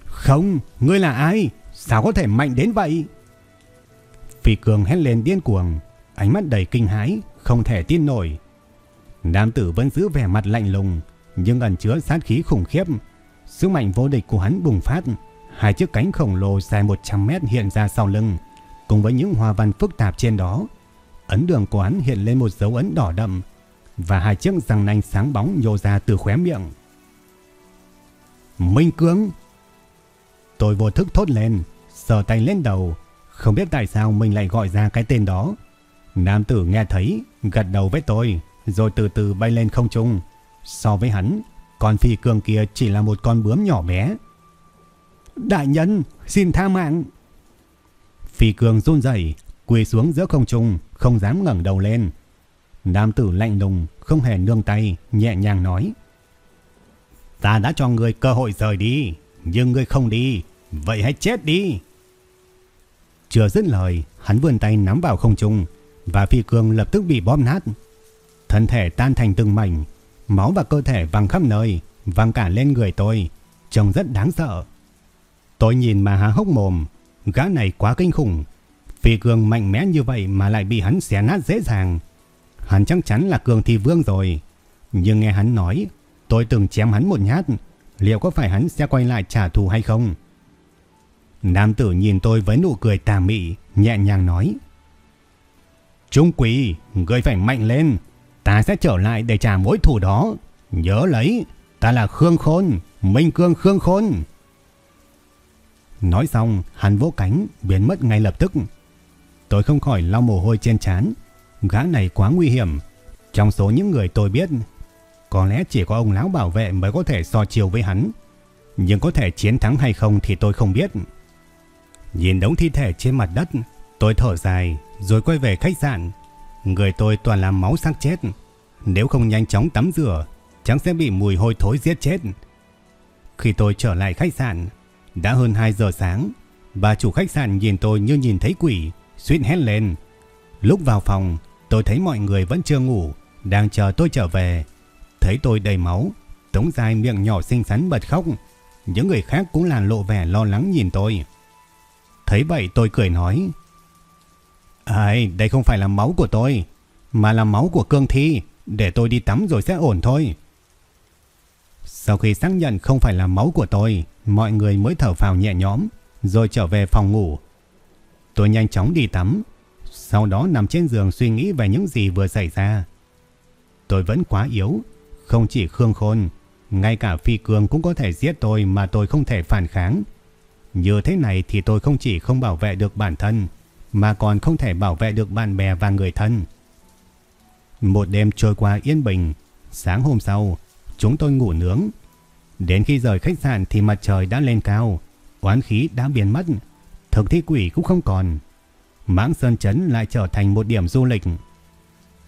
Không, ngươi là ai? Sao có thể mạnh đến vậy? Phi cường hét lên điên cuồng, ánh mắt đầy kinh hãi, không thể tin nổi. Nam tử vẫn giữ vẻ mặt lạnh lùng, nhưng ẩn chứa sát khí khủng khiếp. Sức mạnh vô địch của hắn bùng phát, hai chiếc cánh khổng lồ dài 100 mét hiện ra sau lưng, cùng với những hoa văn phức tạp trên đó. Ấn đường của hắn hiện lên một dấu ấn đỏ đậm, và hai chiếc răng nanh sáng bóng nhô ra từ khóe miệng. Minh Cương! Tôi vô thức thốt lên, sờ tay lên đầu, không biết tại sao mình lại gọi ra cái tên đó. Nam tử nghe thấy, gật đầu với tôi, rồi từ từ bay lên không trung. So với hắn, con phi cương kia chỉ là một con bướm nhỏ bé. Đại nhân, xin tha mạng. Phi cường run rẩy, quỳ xuống giữa không trung, không dám ngẩng đầu lên. Nam tử lạnh lùng, không hề nương tay, nhẹ nhàng nói. Ta đã cho người cơ hội rời đi, nhưng ngươi không đi, vậy hãy chết đi. Chưa dứt lời, hắn vươn tay nắm vào không trung và phi cương lập tức bị bóp nát. Thân thể tan thành từng mảnh, máu và cơ thể văng khắp nơi, văng cả lên người tôi, trông rất đáng sợ. Tôi nhìn mà há hốc mồm, gã này quá kinh khủng. Phi cường mạnh mẽ như vậy mà lại bị hắn xé nát dễ dàng. Hắn chắc chắn là cường thi vương rồi. Nhưng nghe hắn nói, tôi từng chém hắn một nhát, liệu có phải hắn sẽ quay lại trả thù hay không? Nam tử nhìn tôi với nụ cười tà mị, nhẹ nhàng nói. Trung quỷ, ngươi phải mạnh lên. Ta sẽ trở lại để trả mối thù đó. Nhớ lấy, ta là Khương Khôn, Minh Cương Khương Khôn. Nói xong, hắn vỗ cánh, biến mất ngay lập tức. Tôi không khỏi lau mồ hôi trên trán. Gã này quá nguy hiểm. Trong số những người tôi biết, có lẽ chỉ có ông lão bảo vệ mới có thể so chiều với hắn. Nhưng có thể chiến thắng hay không thì tôi không biết. Nhìn đống thi thể trên mặt đất, tôi thở dài rồi quay về khách sạn. Người tôi toàn là máu xác chết. Nếu không nhanh chóng tắm rửa, chẳng sẽ bị mùi hôi thối giết chết. Khi tôi trở lại khách sạn, đã hơn 2 giờ sáng. Bà chủ khách sạn nhìn tôi như nhìn thấy quỷ, suýt hét lên. Lúc vào phòng, tôi thấy mọi người vẫn chưa ngủ, đang chờ tôi trở về. Thấy tôi đầy máu, Tống dài miệng nhỏ xinh xắn bật khóc. Những người khác cũng làn lộ vẻ lo lắng nhìn tôi. Thấy vậy tôi cười nói. Ai, đây không phải là máu của tôi, mà là máu của cương thi. Để tôi đi tắm rồi sẽ ổn thôi. Sau khi xác nhận không phải là máu của tôi, mọi người mới thở phào nhẹ nhõm, rồi trở về phòng ngủ. Tôi nhanh chóng đi tắm, sau đó nằm trên giường suy nghĩ về những gì vừa xảy ra. Tôi vẫn quá yếu, không chỉ Khương Khôn, ngay cả Phi Cường cũng có thể giết tôi mà tôi không thể phản kháng. Như thế này thì tôi không chỉ không bảo vệ được bản thân, mà còn không thể bảo vệ được bạn bè và người thân. Một đêm trôi qua yên bình, sáng hôm sau, chúng tôi ngủ nướng. Đến khi rời khách sạn thì mặt trời đã lên cao, oán khí đã biến mất, thực thi quỷ cũng không còn. Mãng Sơn Trấn lại trở thành một điểm du lịch.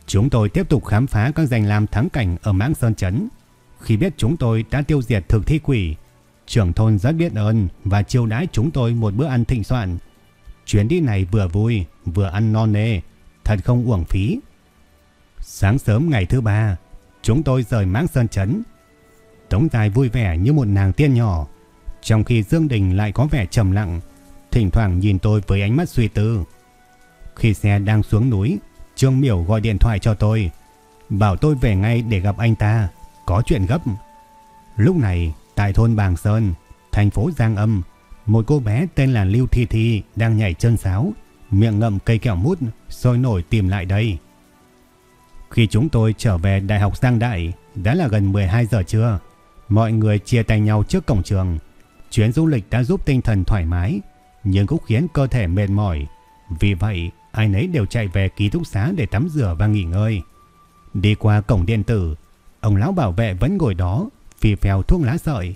Chúng tôi tiếp tục khám phá các danh lam thắng cảnh ở Mãng Sơn Trấn. Khi biết chúng tôi đã tiêu diệt thực thi quỷ, trưởng thôn rất biết ơn và chiêu đãi chúng tôi một bữa ăn thịnh soạn. Chuyến đi này vừa vui, vừa ăn non nê, thật không uổng phí. Sáng sớm ngày thứ ba, chúng tôi rời Mãng Sơn Trấn. Tống Tài vui vẻ như một nàng tiên nhỏ, trong khi Dương Đình lại có vẻ trầm lặng, thỉnh thoảng nhìn tôi với ánh mắt suy tư. Khi xe đang xuống núi, Trương Miểu gọi điện thoại cho tôi, bảo tôi về ngay để gặp anh ta, có chuyện gấp. Lúc này, tại thôn Bàng Sơn, thành phố Giang Âm, một cô bé tên là Lưu Thi Thi đang nhảy chân sáo, miệng ngậm cây kẹo mút, sôi nổi tìm lại đây. Khi chúng tôi trở về Đại học Giang Đại, đã là gần 12 giờ trưa. Mọi người chia tay nhau trước cổng trường. Chuyến du lịch đã giúp tinh thần thoải mái, nhưng cũng khiến cơ thể mệt mỏi. Vì vậy, ai nấy đều chạy về ký túc xá để tắm rửa và nghỉ ngơi. Đi qua cổng điện tử, ông lão bảo vệ vẫn ngồi đó, phì phèo thuốc lá sợi.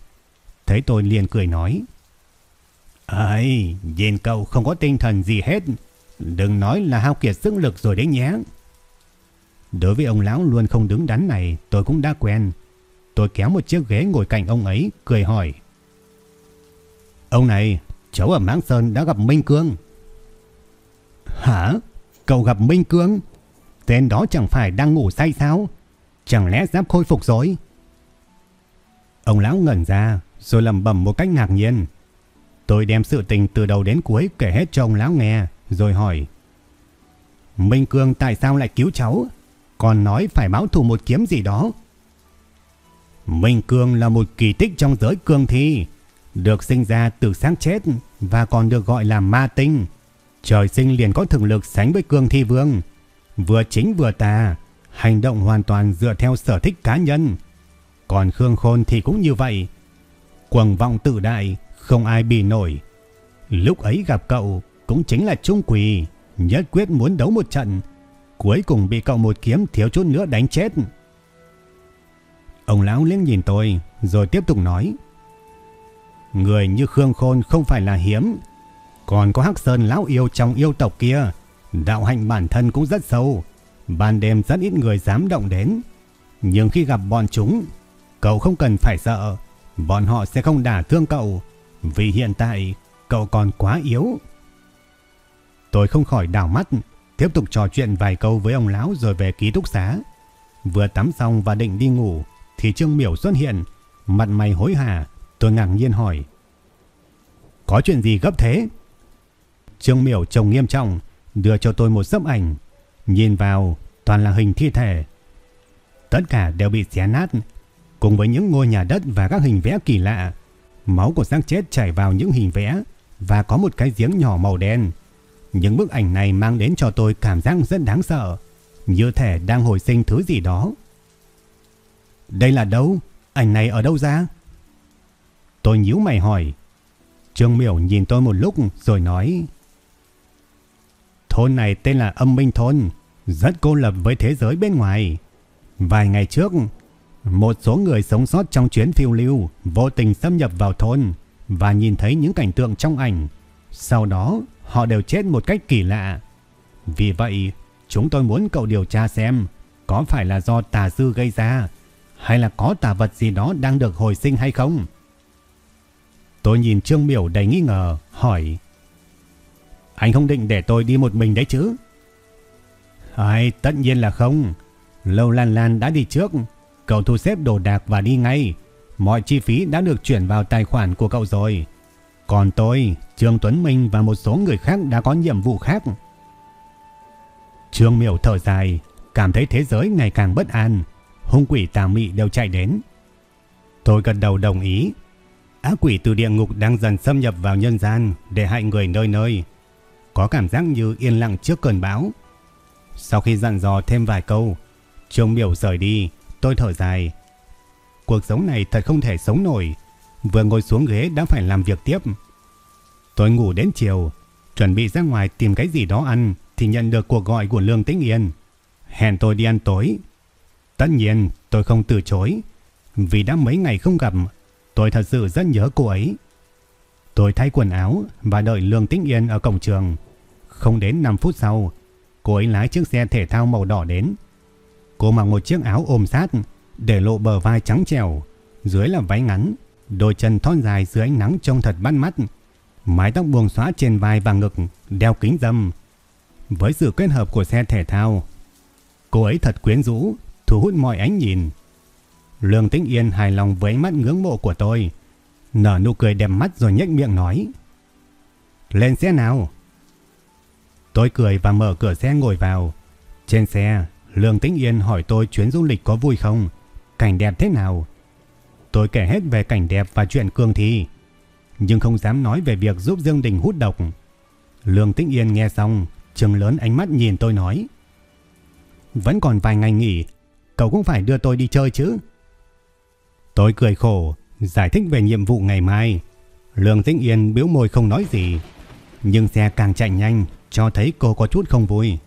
Thấy tôi liền cười nói. Ây, nhìn cậu không có tinh thần gì hết. Đừng nói là hao kiệt sức lực rồi đấy nhé. Đối với ông lão luôn không đứng đắn này tôi cũng đã quen. Tôi kéo một chiếc ghế ngồi cạnh ông ấy, cười hỏi. Ông này, cháu ở Mãng Sơn đã gặp Minh Cương. Hả? Cậu gặp Minh Cương? Tên đó chẳng phải đang ngủ say sao? Chẳng lẽ giáp khôi phục rồi? Ông lão ngẩn ra, rồi lầm bầm một cách ngạc nhiên. Tôi đem sự tình từ đầu đến cuối kể hết cho ông lão nghe, rồi hỏi. Minh Cương tại sao lại cứu cháu? còn nói phải báo thù một kiếm gì đó. Minh Cương là một kỳ tích trong giới cương thi, được sinh ra từ sáng chết và còn được gọi là ma tinh. Trời sinh liền có thực lực sánh với cương thi vương, vừa chính vừa tà, hành động hoàn toàn dựa theo sở thích cá nhân. Còn Khương Khôn thì cũng như vậy, quần vọng tự đại, không ai bì nổi. Lúc ấy gặp cậu cũng chính là trung quỳ, nhất quyết muốn đấu một trận, Cuối cùng bị cậu một kiếm thiếu chút nữa đánh chết. Ông lão liếc nhìn tôi rồi tiếp tục nói. Người như Khương Khôn không phải là hiếm. Còn có Hắc Sơn lão yêu trong yêu tộc kia. Đạo hạnh bản thân cũng rất sâu. Ban đêm rất ít người dám động đến. Nhưng khi gặp bọn chúng, cậu không cần phải sợ. Bọn họ sẽ không đả thương cậu. Vì hiện tại cậu còn quá yếu. Tôi không khỏi đảo mắt Tiếp tục trò chuyện vài câu với ông lão rồi về ký túc xá. Vừa tắm xong và định đi ngủ thì Trương Miểu xuất hiện, mặt mày hối hả, tôi ngạc nhiên hỏi. Có chuyện gì gấp thế? Trương Miểu trông nghiêm trọng, đưa cho tôi một sấp ảnh. Nhìn vào, toàn là hình thi thể. Tất cả đều bị xé nát, cùng với những ngôi nhà đất và các hình vẽ kỳ lạ. Máu của xác chết chảy vào những hình vẽ và có một cái giếng nhỏ màu đen những bức ảnh này mang đến cho tôi cảm giác rất đáng sợ, như thể đang hồi sinh thứ gì đó. Đây là đâu? Ảnh này ở đâu ra? Tôi nhíu mày hỏi. Trương Miểu nhìn tôi một lúc rồi nói. Thôn này tên là Âm Minh Thôn, rất cô lập với thế giới bên ngoài. Vài ngày trước, một số người sống sót trong chuyến phiêu lưu vô tình xâm nhập vào thôn và nhìn thấy những cảnh tượng trong ảnh. Sau đó, họ đều chết một cách kỳ lạ. Vì vậy, chúng tôi muốn cậu điều tra xem có phải là do tà sư gây ra hay là có tà vật gì đó đang được hồi sinh hay không. Tôi nhìn Trương Miểu đầy nghi ngờ, hỏi Anh không định để tôi đi một mình đấy chứ? Ai, tất nhiên là không. Lâu Lan Lan đã đi trước. Cậu thu xếp đồ đạc và đi ngay. Mọi chi phí đã được chuyển vào tài khoản của cậu rồi. Còn tôi, Trương Tuấn Minh và một số người khác đã có nhiệm vụ khác. Trương Miểu thở dài, cảm thấy thế giới ngày càng bất an. Hung quỷ tà mị đều chạy đến. Tôi gật đầu đồng ý. Ác quỷ từ địa ngục đang dần xâm nhập vào nhân gian để hại người nơi nơi. Có cảm giác như yên lặng trước cơn bão. Sau khi dặn dò thêm vài câu, Trương Miểu rời đi, tôi thở dài. Cuộc sống này thật không thể sống nổi. Vừa ngồi xuống ghế đã phải làm việc tiếp. Tôi ngủ đến chiều, chuẩn bị ra ngoài tìm cái gì đó ăn thì nhận được cuộc gọi của Lương Tĩnh Yên. Hẹn tôi đi ăn tối. Tất nhiên tôi không từ chối. Vì đã mấy ngày không gặp, tôi thật sự rất nhớ cô ấy. Tôi thay quần áo và đợi Lương Tĩnh Yên ở cổng trường. Không đến 5 phút sau, cô ấy lái chiếc xe thể thao màu đỏ đến. Cô mặc một chiếc áo ôm sát, để lộ bờ vai trắng trẻo, dưới là váy ngắn, đôi chân thon dài dưới ánh nắng trông thật bắt mắt. Mái tóc buông xóa trên vai và ngực, đeo kính dâm. Với sự kết hợp của xe thể thao, cô ấy thật quyến rũ, thu hút mọi ánh nhìn. Lương Tĩnh Yên hài lòng với ánh mắt ngưỡng mộ của tôi, nở nụ cười đẹp mắt rồi nhếch miệng nói: "Lên xe nào." Tôi cười và mở cửa xe ngồi vào. Trên xe, Lương Tĩnh Yên hỏi tôi chuyến du lịch có vui không, cảnh đẹp thế nào. Tôi kể hết về cảnh đẹp và chuyện cương thi, nhưng không dám nói về việc giúp Dương Đình hút độc. Lương Tĩnh Yên nghe xong, trừng lớn ánh mắt nhìn tôi nói. Vẫn còn vài ngày nghỉ, cậu cũng phải đưa tôi đi chơi chứ. Tôi cười khổ, giải thích về nhiệm vụ ngày mai. Lương Tĩnh Yên biếu môi không nói gì, nhưng xe càng chạy nhanh, cho thấy cô có chút không vui.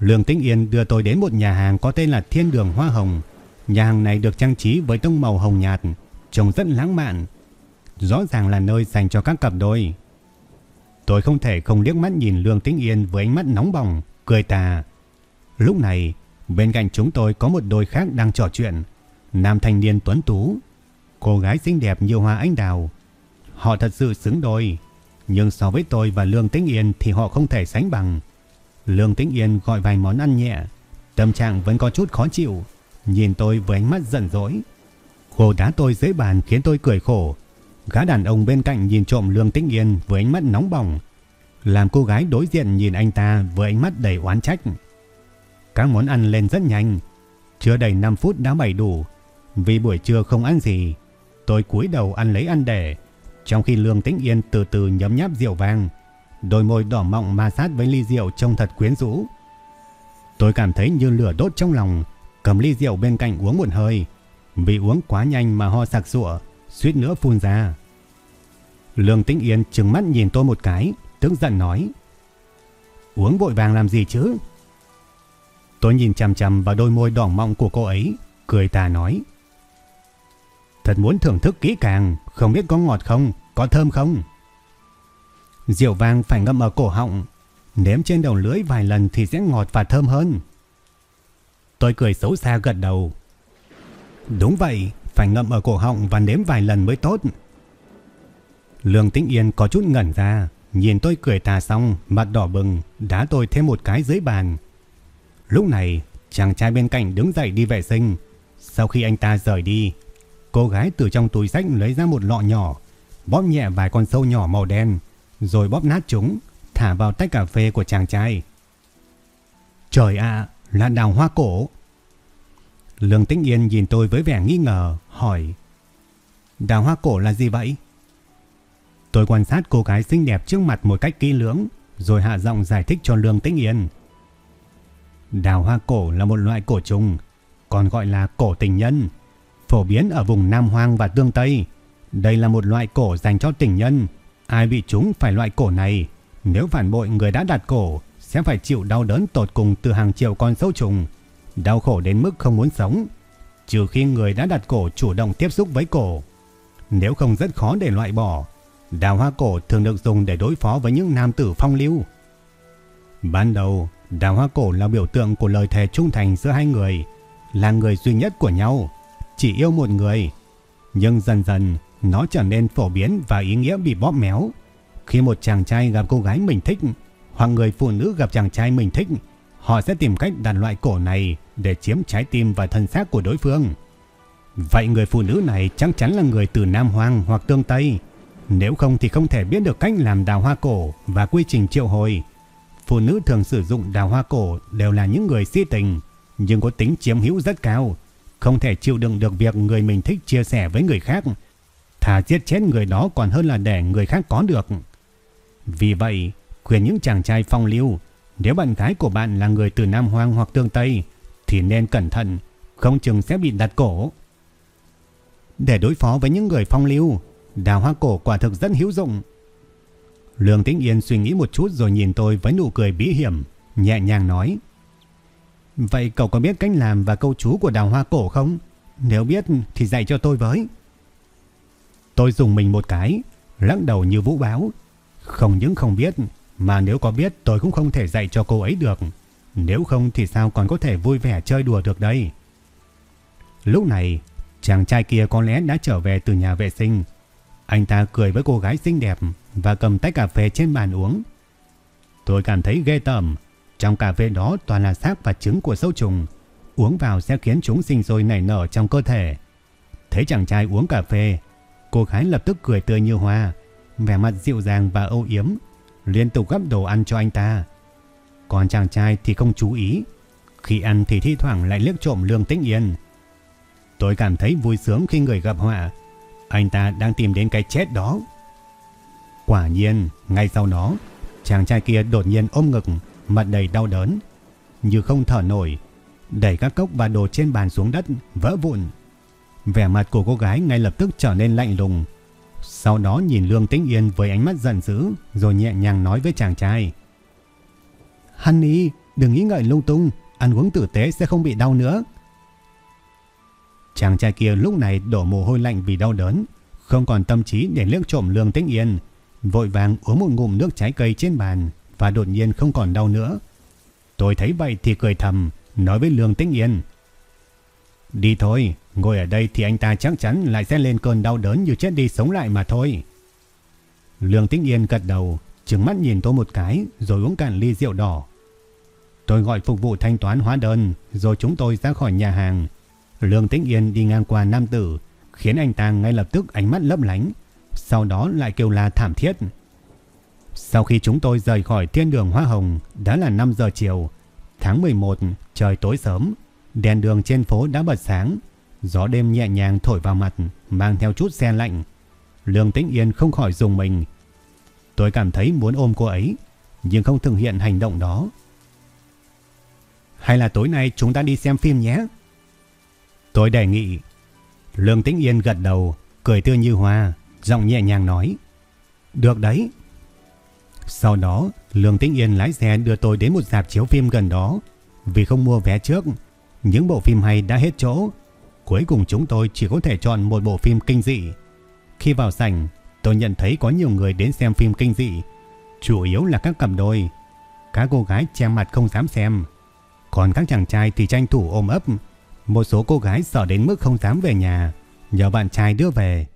Lương Tĩnh Yên đưa tôi đến một nhà hàng có tên là Thiên Đường Hoa Hồng. Nhà hàng này được trang trí với tông màu hồng nhạt, trông rất lãng mạn. Rõ ràng là nơi dành cho các cặp đôi. Tôi không thể không liếc mắt nhìn Lương Tĩnh Yên với ánh mắt nóng bỏng, cười tà. Lúc này, bên cạnh chúng tôi có một đôi khác đang trò chuyện. Nam thanh niên tuấn tú, cô gái xinh đẹp như hoa anh đào. Họ thật sự xứng đôi, nhưng so với tôi và Lương Tĩnh Yên thì họ không thể sánh bằng. Lương Tĩnh Yên gọi vài món ăn nhẹ, tâm trạng vẫn có chút khó chịu, nhìn tôi với ánh mắt giận dỗi. Cô đá tôi dưới bàn khiến tôi cười khổ. Gã đàn ông bên cạnh nhìn trộm Lương Tĩnh Yên với ánh mắt nóng bỏng, làm cô gái đối diện nhìn anh ta với ánh mắt đầy oán trách. Các món ăn lên rất nhanh, chưa đầy 5 phút đã bày đủ. Vì buổi trưa không ăn gì, tôi cúi đầu ăn lấy ăn để, trong khi Lương Tĩnh Yên từ từ nhấm nháp rượu vang. Đôi môi đỏ mọng ma sát với ly rượu trông thật quyến rũ. Tôi cảm thấy như lửa đốt trong lòng, cầm ly rượu bên cạnh uống một hơi. Vì uống quá nhanh mà ho sặc sụa, suýt nữa phun ra. Lương Tĩnh Yên trừng mắt nhìn tôi một cái, tức giận nói. Uống vội vàng làm gì chứ? Tôi nhìn chằm chằm vào đôi môi đỏ mọng của cô ấy, cười tà nói. Thật muốn thưởng thức kỹ càng, không biết có ngọt không, có thơm không? Rượu vang phải ngâm ở cổ họng, nếm trên đầu lưỡi vài lần thì sẽ ngọt và thơm hơn. Tôi cười xấu xa gật đầu. Đúng vậy, phải ngậm ở cổ họng và nếm vài lần mới tốt. Lương Tĩnh Yên có chút ngẩn ra, nhìn tôi cười tà xong, mặt đỏ bừng, đá tôi thêm một cái dưới bàn. Lúc này, chàng trai bên cạnh đứng dậy đi vệ sinh. Sau khi anh ta rời đi, cô gái từ trong túi sách lấy ra một lọ nhỏ, bóp nhẹ vài con sâu nhỏ màu đen, rồi bóp nát chúng, thả vào tách cà phê của chàng trai. Trời ạ, là đào hoa cổ. Lương Tĩnh Yên nhìn tôi với vẻ nghi ngờ, hỏi. Đào hoa cổ là gì vậy? Tôi quan sát cô gái xinh đẹp trước mặt một cách kỹ lưỡng, rồi hạ giọng giải thích cho Lương Tĩnh Yên. Đào hoa cổ là một loại cổ trùng, còn gọi là cổ tình nhân, phổ biến ở vùng Nam Hoang và Tương Tây, Đây là một loại cổ dành cho tình nhân. Ai bị chúng phải loại cổ này. Nếu phản bội người đã đặt cổ, sẽ phải chịu đau đớn tột cùng từ hàng triệu con sâu trùng. Đau khổ đến mức không muốn sống. Trừ khi người đã đặt cổ chủ động tiếp xúc với cổ. Nếu không rất khó để loại bỏ. Đào hoa cổ thường được dùng để đối phó với những nam tử phong lưu. Ban đầu, đào hoa cổ là biểu tượng của lời thề trung thành giữa hai người, là người duy nhất của nhau, chỉ yêu một người. Nhưng dần dần, nó trở nên phổ biến và ý nghĩa bị bóp méo. Khi một chàng trai gặp cô gái mình thích, hoặc người phụ nữ gặp chàng trai mình thích, họ sẽ tìm cách đặt loại cổ này để chiếm trái tim và thân xác của đối phương. Vậy người phụ nữ này chắc chắn là người từ Nam Hoang hoặc Tương Tây. Nếu không thì không thể biết được cách làm đào hoa cổ và quy trình triệu hồi. Phụ nữ thường sử dụng đào hoa cổ đều là những người si tình, nhưng có tính chiếm hữu rất cao, không thể chịu đựng được việc người mình thích chia sẻ với người khác. Thà giết chết người đó còn hơn là để người khác có được. Vì vậy, khuyên những chàng trai phong lưu, nếu bạn gái của bạn là người từ Nam Hoang hoặc Tương Tây, thì nên cẩn thận, không chừng sẽ bị đặt cổ. Để đối phó với những người phong lưu, đào hoa cổ quả thực rất hữu dụng. Lương Tĩnh Yên suy nghĩ một chút rồi nhìn tôi với nụ cười bí hiểm, nhẹ nhàng nói. Vậy cậu có biết cách làm và câu chú của đào hoa cổ không? Nếu biết thì dạy cho tôi với. Tôi dùng mình một cái, lắc đầu như vũ báo. Không những không biết, mà nếu có biết tôi cũng không thể dạy cho cô ấy được. Nếu không thì sao còn có thể vui vẻ chơi đùa được đây? Lúc này, chàng trai kia có lẽ đã trở về từ nhà vệ sinh. Anh ta cười với cô gái xinh đẹp và cầm tách cà phê trên bàn uống. Tôi cảm thấy ghê tởm. Trong cà phê đó toàn là xác và trứng của sâu trùng. Uống vào sẽ khiến chúng sinh sôi nảy nở trong cơ thể. Thấy chàng trai uống cà phê, cô gái lập tức cười tươi như hoa, vẻ mặt dịu dàng và âu yếm, liên tục gắp đồ ăn cho anh ta. Còn chàng trai thì không chú ý, khi ăn thì thi thoảng lại liếc trộm Lương Tĩnh Yên. Tôi cảm thấy vui sướng khi người gặp họa, anh ta đang tìm đến cái chết đó. Quả nhiên, ngay sau đó, chàng trai kia đột nhiên ôm ngực, mặt đầy đau đớn, như không thở nổi, đẩy các cốc và đồ trên bàn xuống đất, vỡ vụn. Vẻ mặt của cô gái ngay lập tức trở nên lạnh lùng. Sau đó nhìn Lương Tĩnh Yên với ánh mắt giận dữ, rồi nhẹ nhàng nói với chàng trai. Honey, đừng nghĩ ngợi lung tung, ăn uống tử tế sẽ không bị đau nữa. Chàng trai kia lúc này đổ mồ hôi lạnh vì đau đớn, không còn tâm trí để liếc trộm Lương Tĩnh Yên, vội vàng uống một ngụm nước trái cây trên bàn và đột nhiên không còn đau nữa. Tôi thấy vậy thì cười thầm, nói với Lương Tĩnh Yên. Đi thôi, ngồi ở đây thì anh ta chắc chắn lại sẽ lên cơn đau đớn như chết đi sống lại mà thôi. Lương Tĩnh Yên gật đầu, trừng mắt nhìn tôi một cái rồi uống cạn ly rượu đỏ. Tôi gọi phục vụ thanh toán hóa đơn rồi chúng tôi ra khỏi nhà hàng. Lương Tĩnh Yên đi ngang qua nam tử khiến anh ta ngay lập tức ánh mắt lấp lánh, sau đó lại kêu la thảm thiết. Sau khi chúng tôi rời khỏi thiên đường Hoa Hồng đã là 5 giờ chiều, tháng 11, trời tối sớm, đèn đường trên phố đã bật sáng, gió đêm nhẹ nhàng thổi vào mặt, mang theo chút xe lạnh. Lương Tĩnh Yên không khỏi dùng mình. Tôi cảm thấy muốn ôm cô ấy, nhưng không thực hiện hành động đó. Hay là tối nay chúng ta đi xem phim nhé? Tôi đề nghị. Lương Tĩnh Yên gật đầu, cười tươi như hoa, giọng nhẹ nhàng nói. Được đấy. Sau đó, Lương Tĩnh Yên lái xe đưa tôi đến một dạp chiếu phim gần đó. Vì không mua vé trước, những bộ phim hay đã hết chỗ. Cuối cùng chúng tôi chỉ có thể chọn một bộ phim kinh dị. Khi vào sảnh, tôi nhận thấy có nhiều người đến xem phim kinh dị. Chủ yếu là các cặp đôi. Các cô gái che mặt không dám xem. Còn các chàng trai thì tranh thủ ôm ấp. Một số cô gái sợ đến mức không dám về nhà. Nhờ bạn trai đưa về.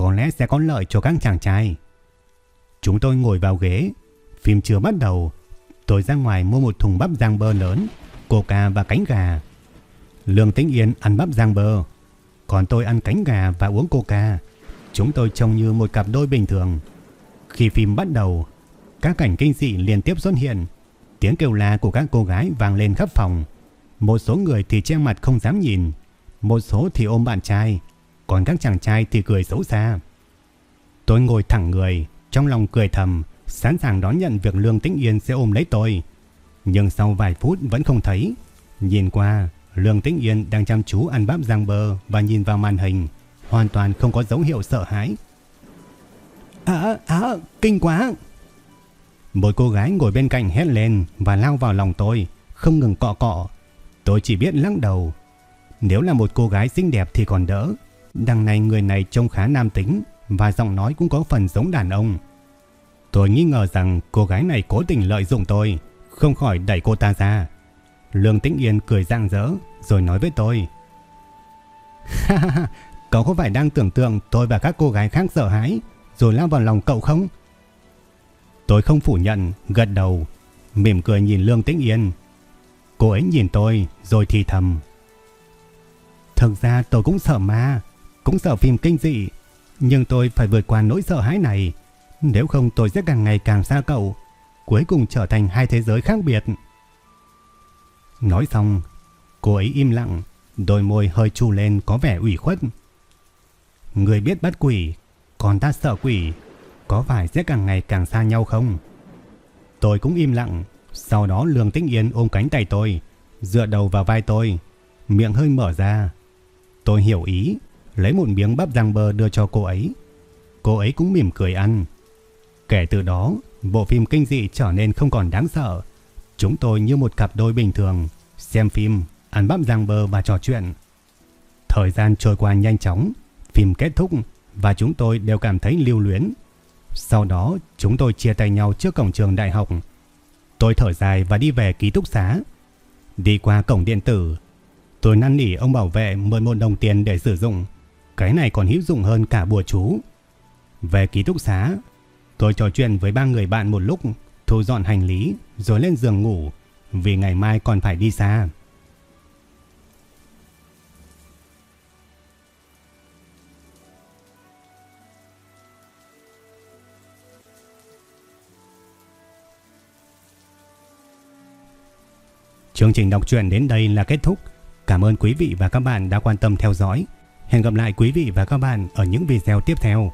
Có lẽ sẽ có lợi cho các chàng trai. Chúng tôi ngồi vào ghế. Phim chưa bắt đầu. Tôi ra ngoài mua một thùng bắp rang bơ lớn, coca và cánh gà. Lương Tĩnh Yên ăn bắp rang bơ. Còn tôi ăn cánh gà và uống coca. Chúng tôi trông như một cặp đôi bình thường. Khi phim bắt đầu, các cảnh kinh dị liên tiếp xuất hiện. Tiếng kêu la của các cô gái vang lên khắp phòng. Một số người thì che mặt không dám nhìn. Một số thì ôm bạn trai. Còn các chàng trai thì cười xấu xa. Tôi ngồi thẳng người, trong lòng cười thầm, sẵn sàng đón nhận việc Lương Tĩnh Yên sẽ ôm lấy tôi. Nhưng sau vài phút vẫn không thấy. Nhìn qua, Lương Tĩnh Yên đang chăm chú ăn bắp rang bơ và nhìn vào màn hình. hoàn toàn không có dấu hiệu sợ hãi. À, à, kinh quá! Một cô gái ngồi bên cạnh hét lên và lao vào lòng tôi, không ngừng cọ cọ. Tôi chỉ biết lắc đầu. Nếu là một cô gái xinh đẹp thì còn đỡ. Đằng này người này trông khá nam tính và giọng nói cũng có phần giống đàn ông. Tôi nghi ngờ rằng cô gái này cố tình lợi dụng tôi, không khỏi đẩy cô ta ra. Lương Tĩnh Yên cười rạng rỡ rồi nói với tôi. Ha ha ha, cậu có phải đang tưởng tượng tôi và các cô gái khác sợ hãi rồi lao vào lòng cậu không? Tôi không phủ nhận, gật đầu, mỉm cười nhìn Lương Tĩnh Yên. Cô ấy nhìn tôi rồi thì thầm. Thực ra tôi cũng sợ ma, cũng sợ phim kinh dị, nhưng tôi phải vượt qua nỗi sợ hãi này. Nếu không tôi sẽ càng ngày càng xa cậu, cuối cùng trở thành hai thế giới khác biệt. Nói xong, cô ấy im lặng, đôi môi hơi chu lên có vẻ ủy khuất. Người biết bắt quỷ, còn ta sợ quỷ, có phải sẽ càng ngày càng xa nhau không? Tôi cũng im lặng, sau đó Lương Tĩnh Yên ôm cánh tay tôi, dựa đầu vào vai tôi, miệng hơi mở ra. Tôi hiểu ý, lấy một miếng bắp rang bơ đưa cho cô ấy. Cô ấy cũng mỉm cười ăn. Kể từ đó, bộ phim kinh dị trở nên không còn đáng sợ. Chúng tôi như một cặp đôi bình thường, xem phim, ăn bắp rang bơ và trò chuyện. Thời gian trôi qua nhanh chóng, phim kết thúc và chúng tôi đều cảm thấy lưu luyến. Sau đó, chúng tôi chia tay nhau trước cổng trường đại học. Tôi thở dài và đi về ký túc xá. Đi qua cổng điện tử, tôi năn nỉ ông bảo vệ mượn một đồng tiền để sử dụng. Cái này còn hữu dụng hơn cả bùa chú. Về ký túc xá, tôi trò chuyện với ba người bạn một lúc, thu dọn hành lý rồi lên giường ngủ vì ngày mai còn phải đi xa. Chương trình đọc truyện đến đây là kết thúc. Cảm ơn quý vị và các bạn đã quan tâm theo dõi. Hẹn gặp lại quý vị và các bạn ở những video tiếp theo.